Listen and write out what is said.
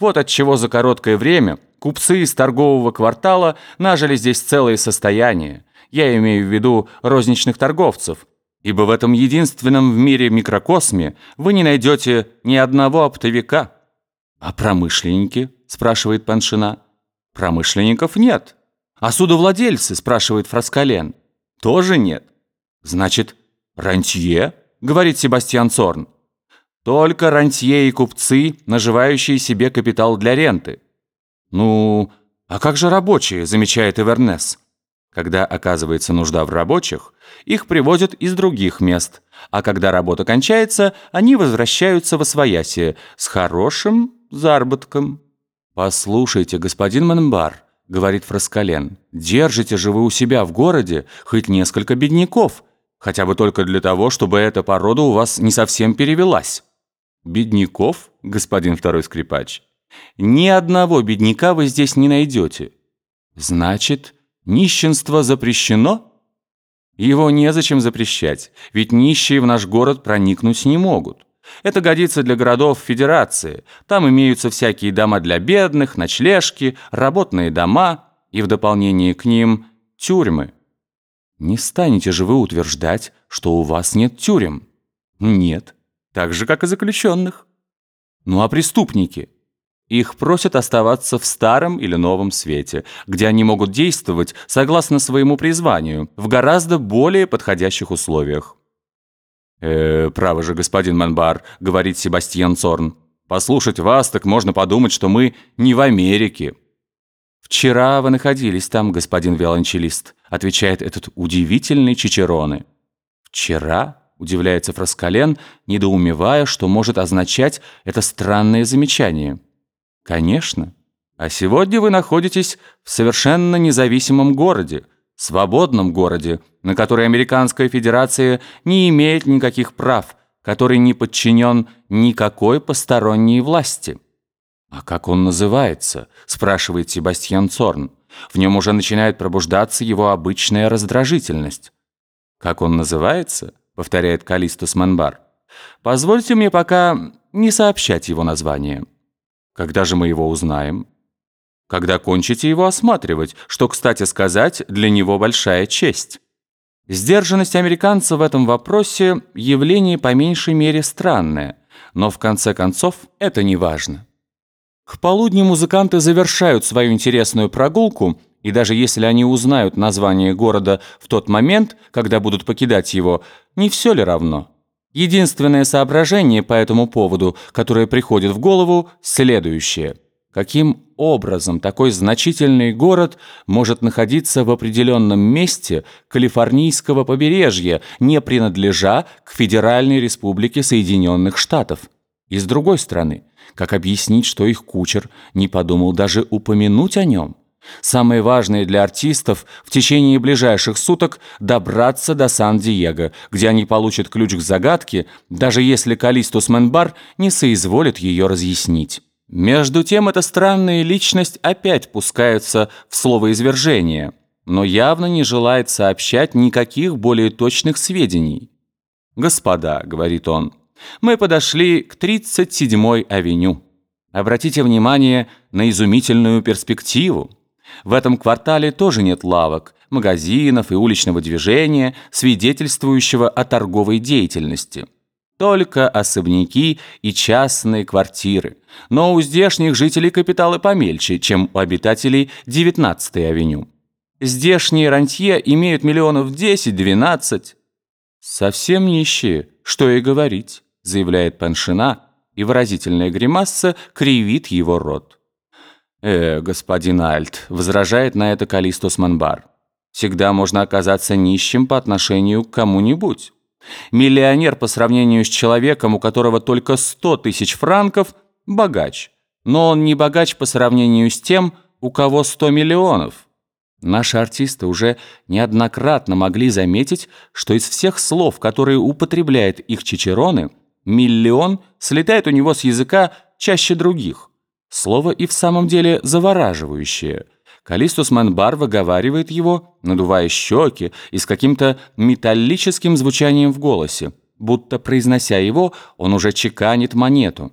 Вот отчего за короткое время купцы из торгового квартала нажили здесь целые состояния. Я имею в виду розничных торговцев, ибо в этом единственном в мире микрокосме вы не найдете ни одного оптовика. «А промышленники?» – спрашивает Паншина. «Промышленников нет». «А судовладельцы?» – спрашивает Фраскален. «Тоже нет». «Значит, рантье?» – говорит Себастьян Цорн. Только рантье и купцы, наживающие себе капитал для ренты. Ну, а как же рабочие, замечает Эвернес. Когда оказывается нужда в рабочих, их привозят из других мест, а когда работа кончается, они возвращаются в Освоясье с хорошим заработком. «Послушайте, господин Манбар», — говорит Фраскален, «держите же вы у себя в городе хоть несколько бедняков, хотя бы только для того, чтобы эта порода у вас не совсем перевелась». Бедняков, господин второй скрипач? Ни одного бедняка вы здесь не найдете. Значит, нищенство запрещено? Его незачем запрещать, ведь нищие в наш город проникнуть не могут. Это годится для городов Федерации. Там имеются всякие дома для бедных, ночлежки, работные дома и в дополнение к ним тюрьмы. Не станете же вы утверждать, что у вас нет тюрем? Нет так же, как и заключенных. Ну а преступники? Их просят оставаться в старом или новом свете, где они могут действовать согласно своему призванию, в гораздо более подходящих условиях. «Э, право же, господин Манбар», — говорит Себастьян Цорн, «послушать вас, так можно подумать, что мы не в Америке». «Вчера вы находились там, господин виолончелист», — отвечает этот удивительный Чичероне. «Вчера?» Удивляется Фраскален, недоумевая, что может означать это странное замечание. Конечно. А сегодня вы находитесь в совершенно независимом городе, свободном городе, на который Американская Федерация не имеет никаких прав, который не подчинен никакой посторонней власти. «А как он называется?» – спрашивает Себастьян Цорн. В нем уже начинает пробуждаться его обычная раздражительность. «Как он называется?» Повторяет Калистус Манбар. Позвольте мне пока не сообщать его название. Когда же мы его узнаем? Когда кончите его осматривать, что, кстати сказать, для него большая честь. Сдержанность американца в этом вопросе – явление по меньшей мере странное, но в конце концов это не важно. К полудню музыканты завершают свою интересную прогулку – и даже если они узнают название города в тот момент, когда будут покидать его, не все ли равно? Единственное соображение по этому поводу, которое приходит в голову, следующее. Каким образом такой значительный город может находиться в определенном месте Калифорнийского побережья, не принадлежа к Федеральной Республике Соединенных Штатов? И с другой стороны, как объяснить, что их кучер не подумал даже упомянуть о нем? Самое важное для артистов в течение ближайших суток добраться до Сан-Диего, где они получат ключ к загадке, даже если Калистус Менбар не соизволит ее разъяснить. Между тем эта странная личность опять пускается в словоизвержение, но явно не желает сообщать никаких более точных сведений. «Господа», — говорит он, — «мы подошли к 37-й авеню. Обратите внимание на изумительную перспективу». В этом квартале тоже нет лавок, магазинов и уличного движения, свидетельствующего о торговой деятельности. Только особняки и частные квартиры. Но у здешних жителей капиталы помельче, чем у обитателей 19-й авеню. Здешние рантье имеют миллионов 10-12. «Совсем нищие, что и говорить», заявляет Паншина, и выразительная гримаса кривит его рот. «Э, господин Альт», — возражает на это Калистос Манбар. «Всегда можно оказаться нищим по отношению к кому-нибудь. Миллионер по сравнению с человеком, у которого только 100 тысяч франков, богач. Но он не богач по сравнению с тем, у кого 100 миллионов». Наши артисты уже неоднократно могли заметить, что из всех слов, которые употребляет их Чичероны, миллион слетает у него с языка чаще других. Слово и в самом деле завораживающее. Калистус Манбар выговаривает его, надувая щеки и с каким-то металлическим звучанием в голосе. Будто, произнося его, он уже чеканит монету.